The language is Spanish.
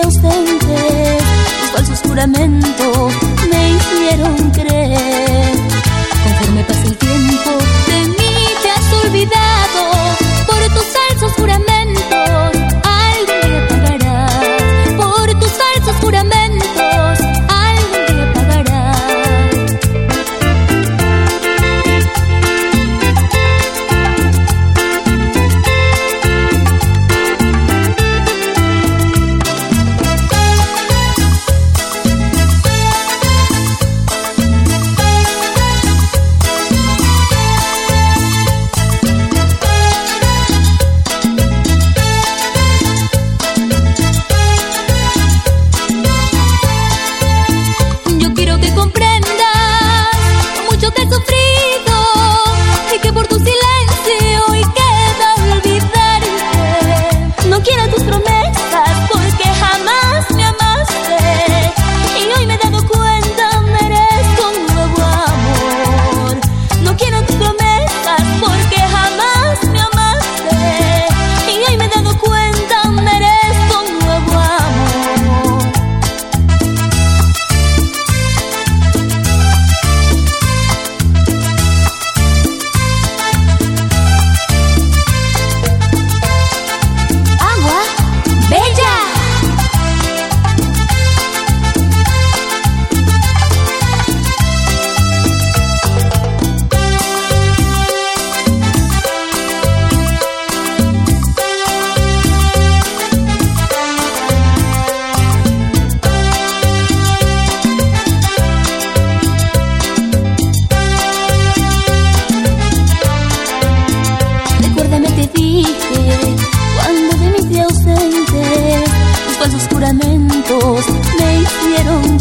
ausente, los falsos juramentos me hicieron creer. Cuando de mí te ausente, pues sus juramentos me hicieron